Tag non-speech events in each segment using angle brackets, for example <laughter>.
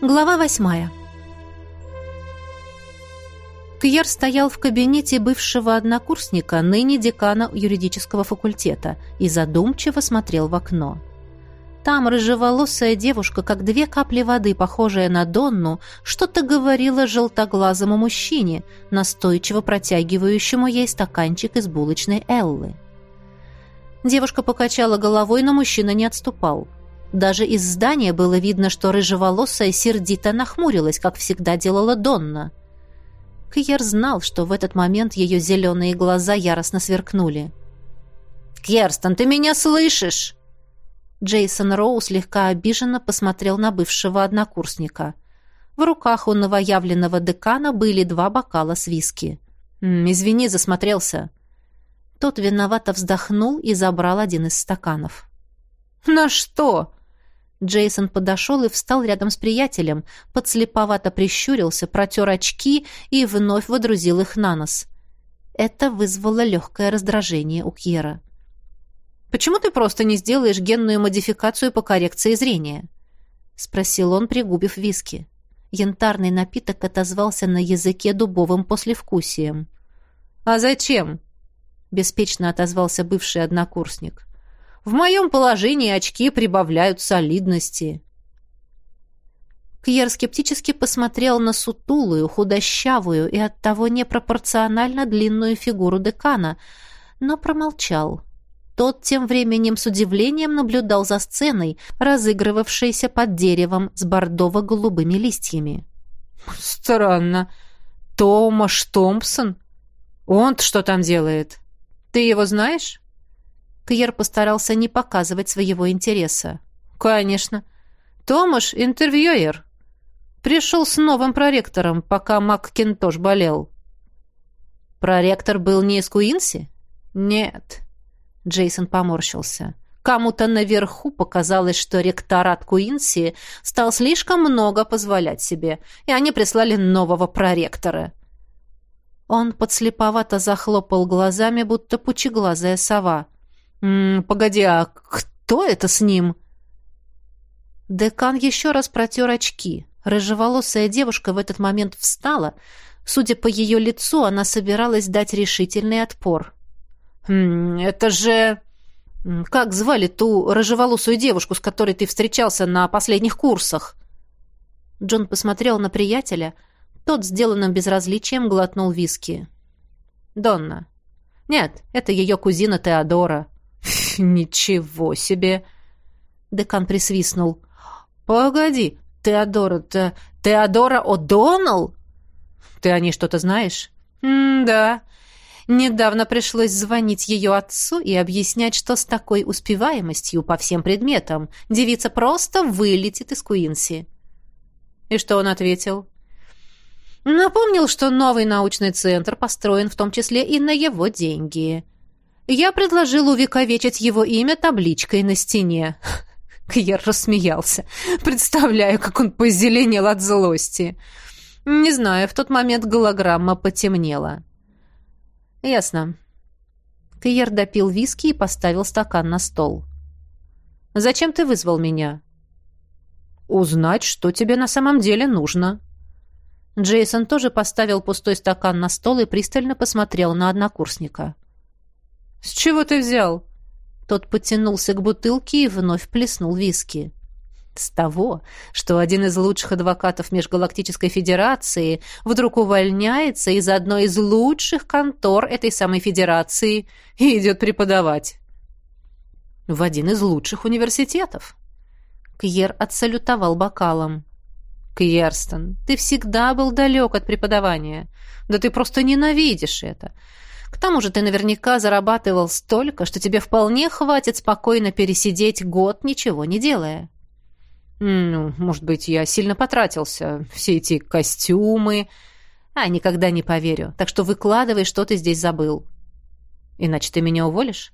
Глава восьмая. Кьер стоял в кабинете бывшего однокурсника, ныне декана юридического факультета, и задумчиво смотрел в окно. Там рыжеволосая девушка, как две капли воды, похожая на Донну, что-то говорила желтоглазому мужчине, настойчиво протягивающему ей стаканчик из булочной Эллы. Девушка покачала головой, но мужчина не отступал. Даже из здания было видно, что рыжеволосая сердито нахмурилась, как всегда делала Донна. Кьер знал, что в этот момент ее зеленые глаза яростно сверкнули. «Кьерстон, ты меня слышишь?» Джейсон Роу слегка обиженно посмотрел на бывшего однокурсника. В руках у новоявленного декана были два бокала с виски. «Извини, засмотрелся». Тот виновато вздохнул и забрал один из стаканов. «На что?» Джейсон подошел и встал рядом с приятелем, подслеповато прищурился, протер очки и вновь водрузил их на нос. Это вызвало легкое раздражение у Кьера. «Почему ты просто не сделаешь генную модификацию по коррекции зрения?» — спросил он, пригубив виски. Янтарный напиток отозвался на языке дубовым послевкусием. «А зачем?» — беспечно отозвался бывший однокурсник. В моем положении очки прибавляют солидности. Кьер скептически посмотрел на сутулую, худощавую и оттого непропорционально длинную фигуру декана, но промолчал. Тот тем временем с удивлением наблюдал за сценой, разыгрывавшейся под деревом с бордово-голубыми листьями. «Странно. Томаш Томпсон? Он-то что там делает? Ты его знаешь?» Кьер постарался не показывать своего интереса. «Конечно. Томаш — интервьюер. Пришел с новым проректором, пока Маккинтош болел». «Проректор был не из Куинси?» «Нет». Джейсон поморщился. Кому-то наверху показалось, что ректорат Куинси стал слишком много позволять себе, и они прислали нового проректора. Он подслеповато захлопал глазами, будто пучеглазая сова. «М -м, «Погоди, а кто это с ним?» Декан еще раз протер очки. Рыжеволосая девушка в этот момент встала. Судя по ее лицу, она собиралась дать решительный отпор. «М «Это же...» «Как звали ту рыжеволосую девушку, с которой ты встречался на последних курсах?» Джон посмотрел на приятеля. Тот, сделанным безразличием, глотнул виски. «Донна». «Нет, это ее кузина Теодора». «Ничего себе!» Декан присвистнул. «Погоди, Теодора... Те, Теодора О'Доннелл? Ты о ней что-то знаешь?» «Да. Недавно пришлось звонить ее отцу и объяснять, что с такой успеваемостью по всем предметам девица просто вылетит из Куинси». «И что он ответил?» Напомнил, что новый научный центр построен в том числе и на его деньги. Я предложил увековечить его имя табличкой на стене. <laughs> Кьер рассмеялся. Представляю, как он позеленел от злости. Не знаю, в тот момент голограмма потемнела. Ясно. Кьер допил виски и поставил стакан на стол. «Зачем ты вызвал меня?» «Узнать, что тебе на самом деле нужно». Джейсон тоже поставил пустой стакан на стол и пристально посмотрел на однокурсника. «С чего ты взял?» Тот потянулся к бутылке и вновь плеснул виски. С того, что один из лучших адвокатов Межгалактической Федерации вдруг увольняется из одной из лучших контор этой самой Федерации и идет преподавать. В один из лучших университетов. Кьер отсалютовал бокалом. «Кьерстон, ты всегда был далек от преподавания. Да ты просто ненавидишь это. К тому же ты наверняка зарабатывал столько, что тебе вполне хватит спокойно пересидеть год, ничего не делая. Ну, может быть, я сильно потратился. Все эти костюмы. А, никогда не поверю. Так что выкладывай, что ты здесь забыл. Иначе ты меня уволишь?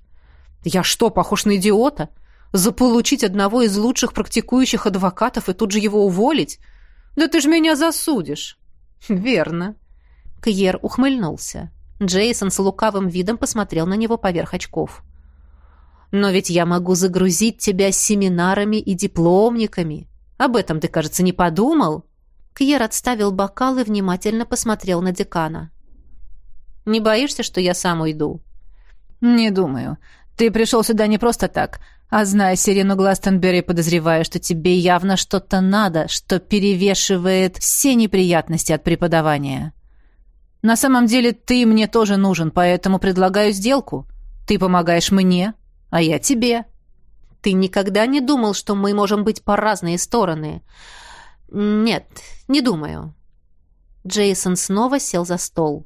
Я что, похож на идиота? Заполучить одного из лучших практикующих адвокатов и тут же его уволить? Да ты ж меня засудишь. Верно. Кьер ухмыльнулся. Джейсон с лукавым видом посмотрел на него поверх очков. «Но ведь я могу загрузить тебя семинарами и дипломниками. Об этом ты, кажется, не подумал?» Кьер отставил бокал и внимательно посмотрел на декана. «Не боишься, что я сам уйду?» «Не думаю. Ты пришел сюда не просто так, а зная Сирену Гластенберри, подозреваю, что тебе явно что-то надо, что перевешивает все неприятности от преподавания. На самом деле ты мне тоже нужен, поэтому предлагаю сделку. Ты помогаешь мне, а я тебе». «Ты никогда не думал, что мы можем быть по разные стороны?» «Нет, не думаю». Джейсон снова сел за стол.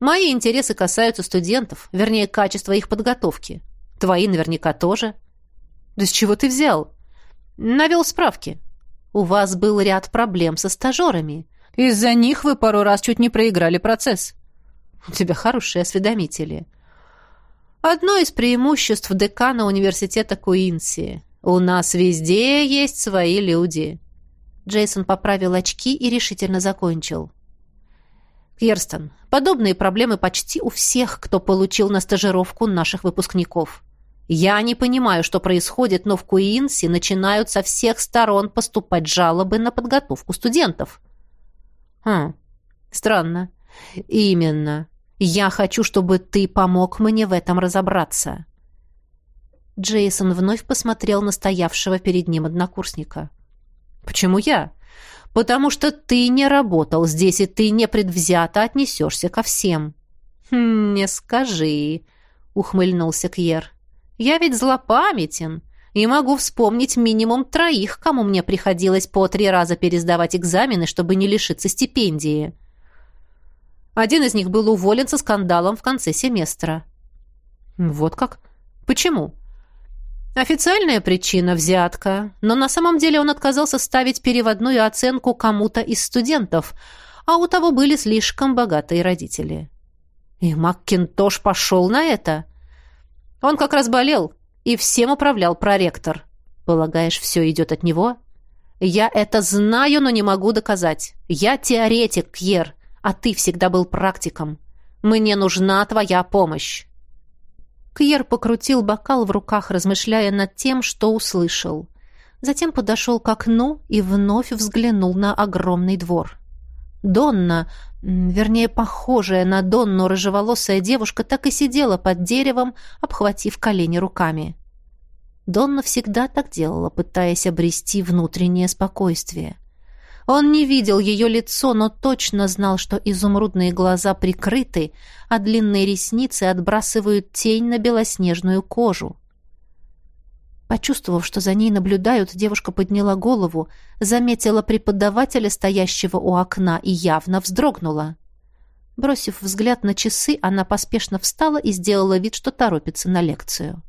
Мои интересы касаются студентов, вернее, качества их подготовки. Твои наверняка тоже. Да с чего ты взял? Навел справки. У вас был ряд проблем со стажерами. Из-за них вы пару раз чуть не проиграли процесс. У тебя хорошие осведомители. Одно из преимуществ декана университета Куинси. У нас везде есть свои люди. Джейсон поправил очки и решительно закончил. Кьерстон, подобные проблемы почти у всех, кто получил на стажировку наших выпускников. Я не понимаю, что происходит, но в Куинси начинают со всех сторон поступать жалобы на подготовку студентов. Хм, странно. Именно. Я хочу, чтобы ты помог мне в этом разобраться. Джейсон вновь посмотрел на стоявшего перед ним однокурсника. Почему я? потому что ты не работал здесь, и ты непредвзято отнесешься ко всем». «Хм, «Не скажи», — ухмыльнулся Кьер. «Я ведь злопамятен и могу вспомнить минимум троих, кому мне приходилось по три раза пересдавать экзамены, чтобы не лишиться стипендии. Один из них был уволен со скандалом в конце семестра». «Вот как? Почему?» Официальная причина – взятка, но на самом деле он отказался ставить переводную оценку кому-то из студентов, а у того были слишком богатые родители. И Маккинтош пошел на это. Он как раз болел, и всем управлял проректор. Полагаешь, все идет от него? Я это знаю, но не могу доказать. Я теоретик, Кьер, а ты всегда был практиком. Мне нужна твоя помощь. Кьер покрутил бокал в руках, размышляя над тем, что услышал. Затем подошел к окну и вновь взглянул на огромный двор. Донна, вернее, похожая на Донну рыжеволосая девушка, так и сидела под деревом, обхватив колени руками. Донна всегда так делала, пытаясь обрести внутреннее спокойствие. Он не видел ее лицо, но точно знал, что изумрудные глаза прикрыты, а длинные ресницы отбрасывают тень на белоснежную кожу. Почувствовав, что за ней наблюдают, девушка подняла голову, заметила преподавателя, стоящего у окна, и явно вздрогнула. Бросив взгляд на часы, она поспешно встала и сделала вид, что торопится на лекцию.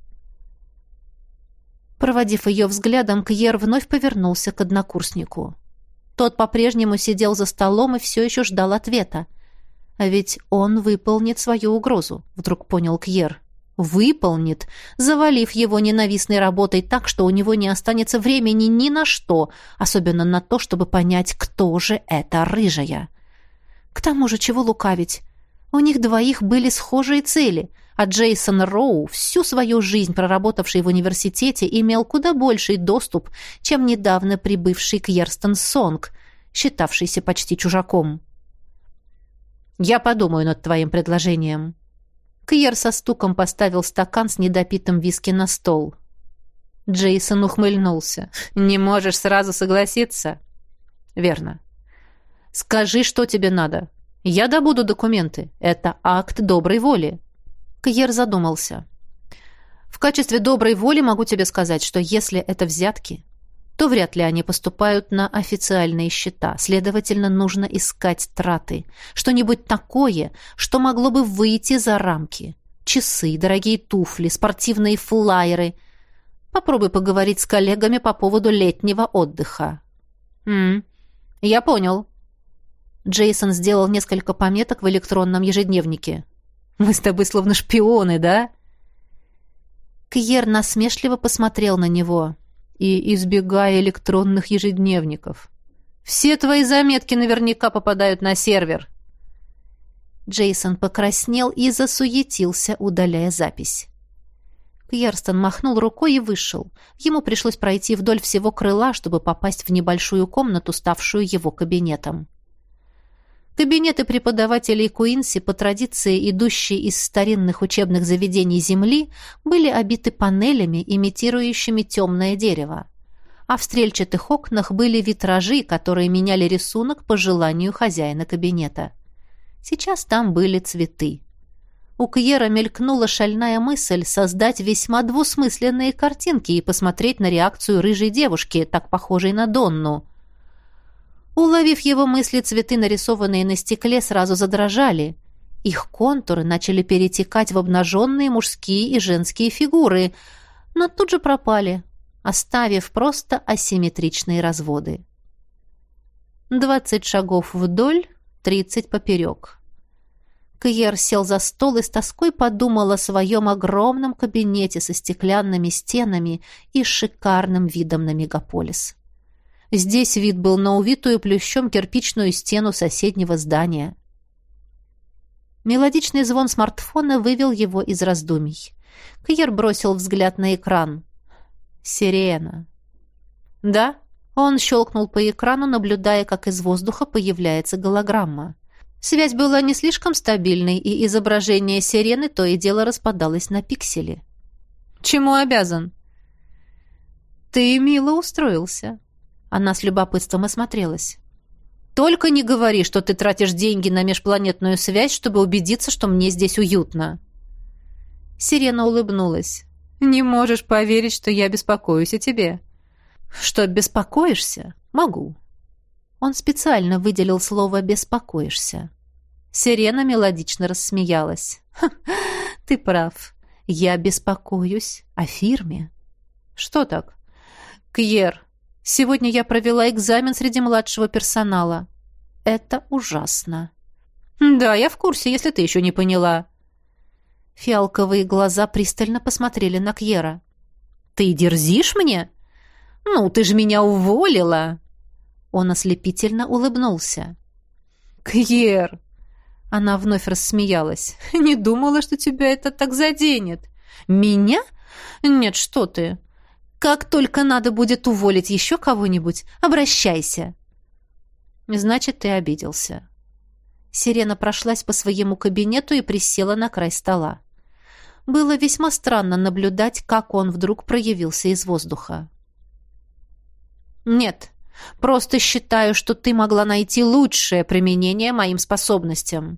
Проводив ее взглядом, Кьер вновь повернулся к однокурснику. Тот по-прежнему сидел за столом и все еще ждал ответа. А ведь он выполнит свою угрозу, вдруг понял Кьер. Выполнит, завалив его ненавистной работой так, что у него не останется времени ни на что, особенно на то, чтобы понять, кто же эта рыжая. К тому же, чего лукавить? У них двоих были схожие цели — а Джейсон Роу, всю свою жизнь проработавший в университете, имел куда больший доступ, чем недавно прибывший Кьерстен Сонг, считавшийся почти чужаком. «Я подумаю над твоим предложением». Кьер со стуком поставил стакан с недопитым виски на стол. Джейсон ухмыльнулся. «Не можешь сразу согласиться?» «Верно. Скажи, что тебе надо. Я добуду документы. Это акт доброй воли». Кьер задумался. «В качестве доброй воли могу тебе сказать, что если это взятки, то вряд ли они поступают на официальные счета. Следовательно, нужно искать траты. Что-нибудь такое, что могло бы выйти за рамки. Часы, дорогие туфли, спортивные флайеры. Попробуй поговорить с коллегами по поводу летнего отдыха. «М я понял». Джейсон сделал несколько пометок в электронном ежедневнике. Мы с тобой словно шпионы, да?» Кьер насмешливо посмотрел на него и избегая электронных ежедневников. «Все твои заметки наверняка попадают на сервер». Джейсон покраснел и засуетился, удаляя запись. Кьерстон махнул рукой и вышел. Ему пришлось пройти вдоль всего крыла, чтобы попасть в небольшую комнату, ставшую его кабинетом. Кабинеты преподавателей Куинси, по традиции идущие из старинных учебных заведений Земли, были обиты панелями, имитирующими темное дерево. А в стрельчатых окнах были витражи, которые меняли рисунок по желанию хозяина кабинета. Сейчас там были цветы. У Кьера мелькнула шальная мысль создать весьма двусмысленные картинки и посмотреть на реакцию рыжей девушки, так похожей на Донну. Уловив его мысли, цветы, нарисованные на стекле, сразу задрожали. Их контуры начали перетекать в обнаженные мужские и женские фигуры, но тут же пропали, оставив просто асимметричные разводы. Двадцать шагов вдоль, тридцать поперек. Кьер сел за стол и с тоской подумал о своем огромном кабинете со стеклянными стенами и шикарным видом на мегаполис. Здесь вид был на увитую плющом кирпичную стену соседнего здания. Мелодичный звон смартфона вывел его из раздумий. Кьер бросил взгляд на экран. «Сирена». «Да?» Он щелкнул по экрану, наблюдая, как из воздуха появляется голограмма. Связь была не слишком стабильной, и изображение сирены то и дело распадалось на пиксели. «Чему обязан?» «Ты мило устроился». Она с любопытством осмотрелась. «Только не говори, что ты тратишь деньги на межпланетную связь, чтобы убедиться, что мне здесь уютно». Сирена улыбнулась. «Не можешь поверить, что я беспокоюсь о тебе». «Что, беспокоишься? Могу». Он специально выделил слово «беспокоишься». Сирена мелодично рассмеялась. «Ты прав. Я беспокоюсь о фирме». «Что так?» «Кьер, сегодня я провела экзамен среди младшего персонала. Это ужасно». «Да, я в курсе, если ты еще не поняла». Фиалковые глаза пристально посмотрели на Кьера. «Ты дерзишь мне? Ну, ты же меня уволила!» Он ослепительно улыбнулся. «Кьер, она вновь рассмеялась. «Не думала, что тебя это так заденет». «Меня? Нет, что ты. Как только надо будет уволить еще кого-нибудь, обращайся». «Значит, ты обиделся». Сирена прошлась по своему кабинету и присела на край стола. Было весьма странно наблюдать, как он вдруг проявился из воздуха. «Нет, Просто считаю, что ты могла найти лучшее применение моим способностям.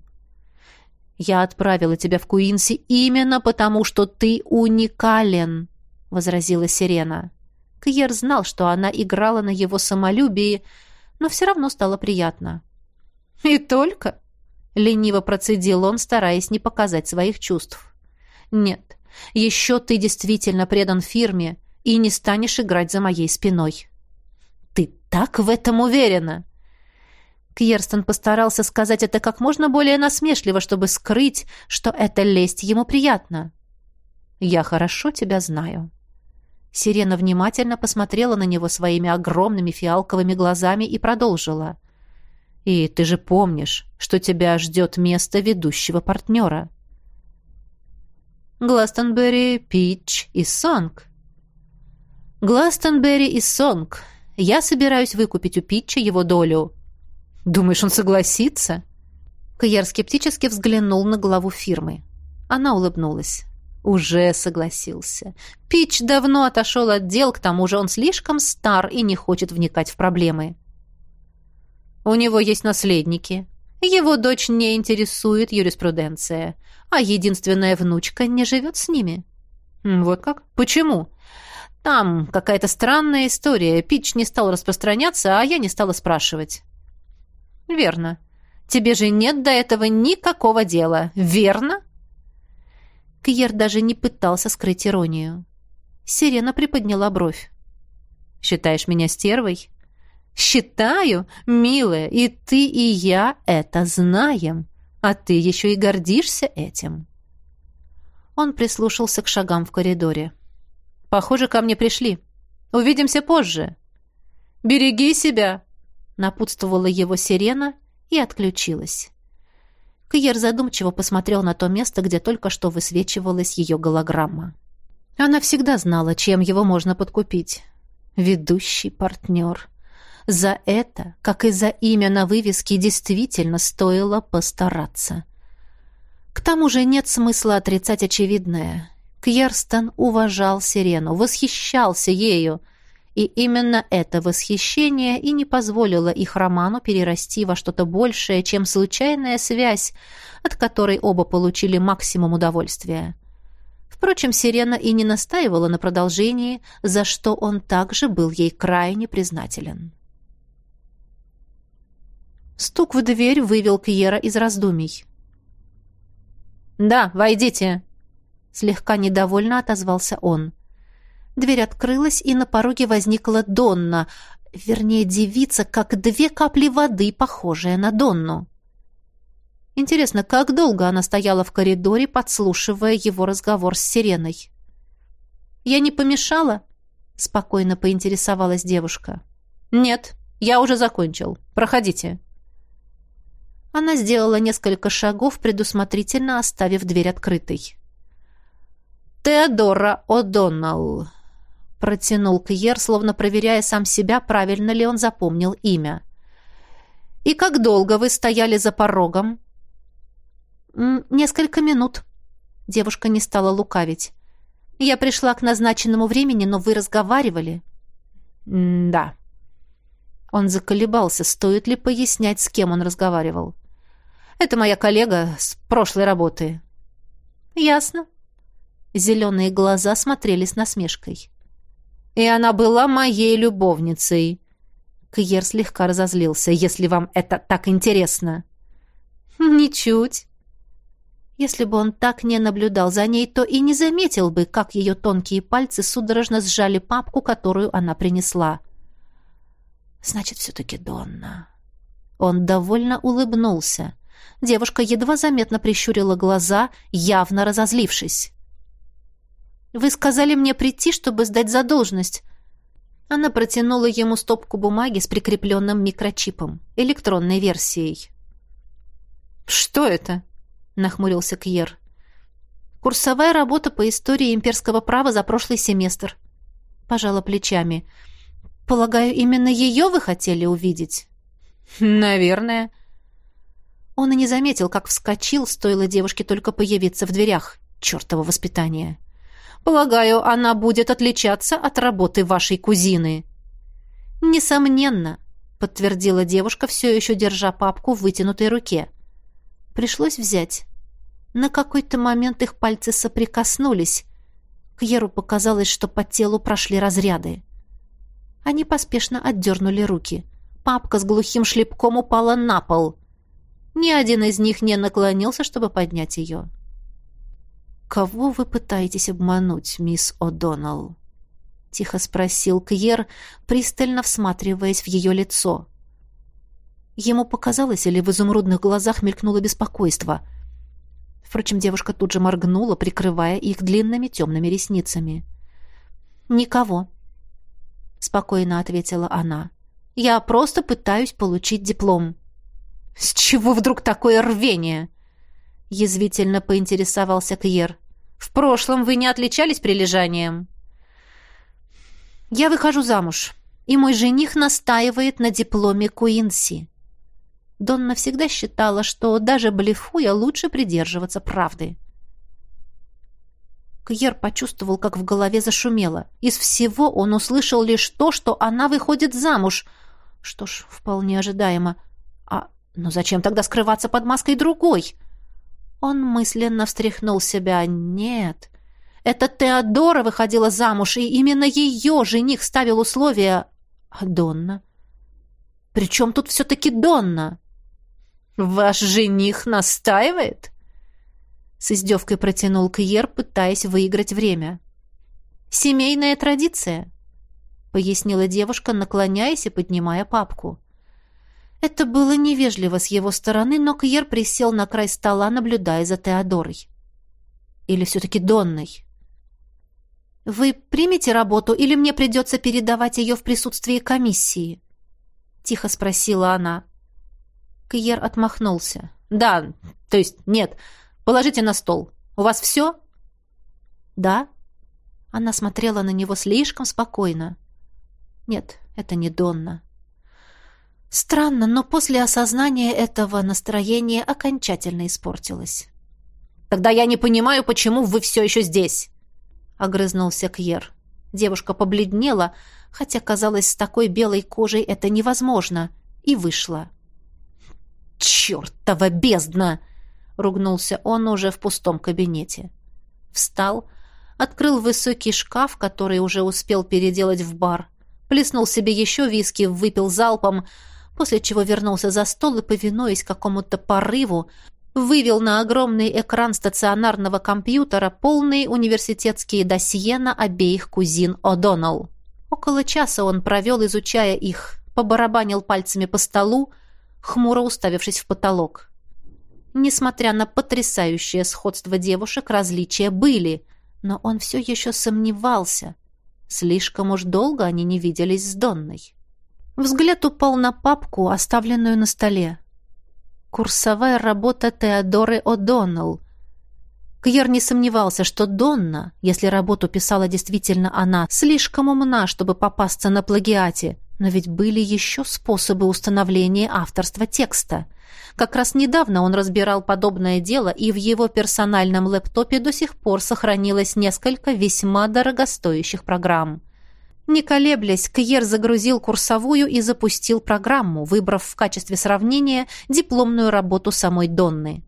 Я отправила тебя в Куинси именно потому, что ты уникален, возразила Сирена. Кьер знал, что она играла на его самолюбии, но все равно стало приятно. И только лениво процедил он, стараясь не показать своих чувств. Нет, еще ты действительно предан фирме и не станешь играть за моей спиной так в этом уверена?» Кьерстон постарался сказать это как можно более насмешливо, чтобы скрыть, что эта лесть ему приятна. «Я хорошо тебя знаю». Сирена внимательно посмотрела на него своими огромными фиалковыми глазами и продолжила. «И ты же помнишь, что тебя ждет место ведущего партнера». Гластонберри, Питч и Сонг. Гластонберри и Сонг я собираюсь выкупить у Питча его долю». «Думаешь, он согласится?» Кьер скептически взглянул на главу фирмы. Она улыбнулась. Уже согласился. Питч давно отошел от дел, к тому же он слишком стар и не хочет вникать в проблемы. У него есть наследники. Его дочь не интересует юриспруденция, а единственная внучка не живет с ними. Вот как? Почему? Там какая-то странная история. Пич не стал распространяться, а я не стала спрашивать. Верно. Тебе же нет до этого никакого дела, верно? Кьер даже не пытался скрыть иронию. Сирена приподняла бровь. «Считаешь меня стервой?» «Считаю, милая, и ты, и я это знаем. А ты еще и гордишься этим». Он прислушался к шагам в коридоре. Похоже, ко мне пришли. Увидимся позже. Береги себя, напутствовала его сирена и отключилась. Кьер задумчиво посмотрел на то место, где только что высвечивалась ее голограмма. Она всегда знала, чем его можно подкупить. Ведущий партнер. За это, как и за имя на вывеске, действительно стоило постараться. К тому же нет смысла отрицать очевидное. Кьерстон уважал Сирену, восхищался ею, и именно это восхищение и не позволило их роману перерасти во что-то большее, чем случайная связь, от которой оба получили максимум удовольствия. Впрочем, Сирена и не настаивала на продолжении, за что он также был ей крайне признателен. Стук в дверь вывел Кьера из раздумий. «Да, войдите!» Слегка недовольно отозвался он. Дверь открылась, и на пороге возникла Донна, вернее, девица, как две капли воды, похожая на Донну. Интересно, как долго она стояла в коридоре, подслушивая его разговор с Сиреной? «Я не помешала?» — спокойно поинтересовалась девушка. «Нет, я уже закончил. Проходите». Она сделала несколько шагов, предусмотрительно оставив дверь открытой. «Теодора О'Доннелл», — протянул Кьер, словно проверяя сам себя, правильно ли он запомнил имя. «И как долго вы стояли за порогом?» «Несколько минут». Девушка не стала лукавить. «Я пришла к назначенному времени, но вы разговаривали». «Да». Он заколебался, стоит ли пояснять, с кем он разговаривал. «Это моя коллега с прошлой работы». «Ясно». Зеленые глаза смотрели с насмешкой. «И она была моей любовницей». Кьер слегка разозлился, если вам это так интересно. «Ничуть». Если бы он так не наблюдал за ней, то и не заметил бы, как ее тонкие пальцы судорожно сжали папку, которую она принесла. «Значит, все-таки Донна». Он довольно улыбнулся. Девушка едва заметно прищурила глаза, явно разозлившись. «Вы сказали мне прийти, чтобы сдать задолженность». Она протянула ему стопку бумаги с прикрепленным микрочипом, электронной версией. «Что это?» нахмурился Кьер. Курсовая работа по истории имперского права за прошлый семестр. Пожала плечами. Полагаю, именно ее вы хотели увидеть? Наверное. Он и не заметил, как вскочил, стоило девушке только появиться в дверях. Чёртово воспитание. Полагаю, она будет отличаться от работы вашей кузины. Несомненно, подтвердила девушка, все еще держа папку в вытянутой руке. Пришлось взять. На какой-то момент их пальцы соприкоснулись. Кьеру показалось, что по телу прошли разряды. Они поспешно отдернули руки. Папка с глухим шлепком упала на пол. Ни один из них не наклонился, чтобы поднять ее. «Кого вы пытаетесь обмануть, мисс О'Доннелл?» — тихо спросил Кьер, пристально всматриваясь в ее лицо. Ему показалось, или в изумрудных глазах мелькнуло беспокойство. Впрочем, девушка тут же моргнула, прикрывая их длинными темными ресницами. «Никого», — спокойно ответила она. «Я просто пытаюсь получить диплом». «С чего вдруг такое рвение?» — язвительно поинтересовался Кьер. «В прошлом вы не отличались прилежанием?» «Я выхожу замуж, и мой жених настаивает на дипломе Куинси», Донна всегда считала, что даже блефуя лучше придерживаться правды. Кьер почувствовал, как в голове зашумело. Из всего он услышал лишь то, что она выходит замуж. Что ж, вполне ожидаемо. А ну зачем тогда скрываться под маской другой? Он мысленно встряхнул себя. Нет, это Теодора выходила замуж, и именно ее жених ставил условия. А Донна? Причем тут все-таки Донна? «Ваш жених настаивает?» С издевкой протянул Кьер, пытаясь выиграть время. «Семейная традиция», — пояснила девушка, наклоняясь и поднимая папку. Это было невежливо с его стороны, но Кьер присел на край стола, наблюдая за Теодорой. Или все-таки Донной. «Вы примете работу или мне придется передавать ее в присутствии комиссии?» — тихо спросила она. Кьер отмахнулся. «Да, то есть нет. Положите на стол. У вас все?» «Да». Она смотрела на него слишком спокойно. Нет, это не Донна. Странно, но после осознания этого настроение окончательно испортилось. «Тогда я не понимаю, почему вы все еще здесь!» — огрызнулся Кьер. Девушка побледнела, хотя, казалось, с такой белой кожей это невозможно, и вышла. «Чертова бездна!» — ругнулся он уже в пустом кабинете. Встал, открыл высокий шкаф, который уже успел переделать в бар, плеснул себе еще виски, выпил залпом, после чего вернулся за стол и, повинуясь какому-то порыву, вывел на огромный экран стационарного компьютера полные университетские досье на обеих кузин О'Доннелл. Около часа он провел, изучая их, побарабанил пальцами по столу, хмуро уставившись в потолок. Несмотря на потрясающее сходство девушек, различия были, но он все еще сомневался. Слишком уж долго они не виделись с Донной. Взгляд упал на папку, оставленную на столе. Курсовая работа Теодоры О'Доннелл. Кьер не сомневался, что Донна, если работу писала действительно она, слишком умна, чтобы попасться на плагиате, но ведь были еще способы установления авторства текста. Как раз недавно он разбирал подобное дело, и в его персональном лэптопе до сих пор сохранилось несколько весьма дорогостоящих программ. Не колеблясь, Кьер загрузил курсовую и запустил программу, выбрав в качестве сравнения дипломную работу самой Донны.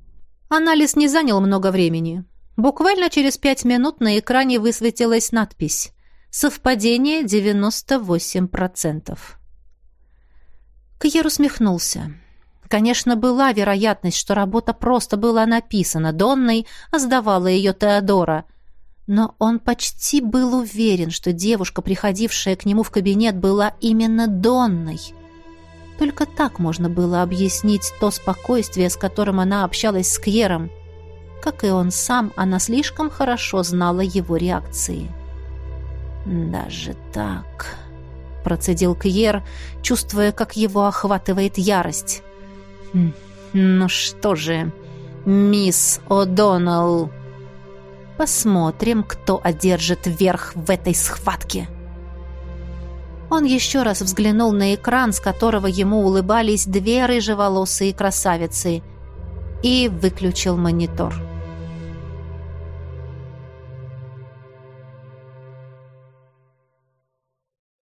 Анализ не занял много времени. Буквально через пять минут на экране высветилась надпись «Совпадение 98%». Кьер усмехнулся. Конечно, была вероятность, что работа просто была написана Донной, а сдавала ее Теодора – но он почти был уверен, что девушка, приходившая к нему в кабинет, была именно Донной. Только так можно было объяснить то спокойствие, с которым она общалась с Кьером. Как и он сам, она слишком хорошо знала его реакции. «Даже так...» — процедил Кьер, чувствуя, как его охватывает ярость. «Хм, «Ну что же, мисс О'Доннелл...» Посмотрим, кто одержит верх в этой схватке. Он еще раз взглянул на экран, с которого ему улыбались две рыжеволосые красавицы, и выключил монитор.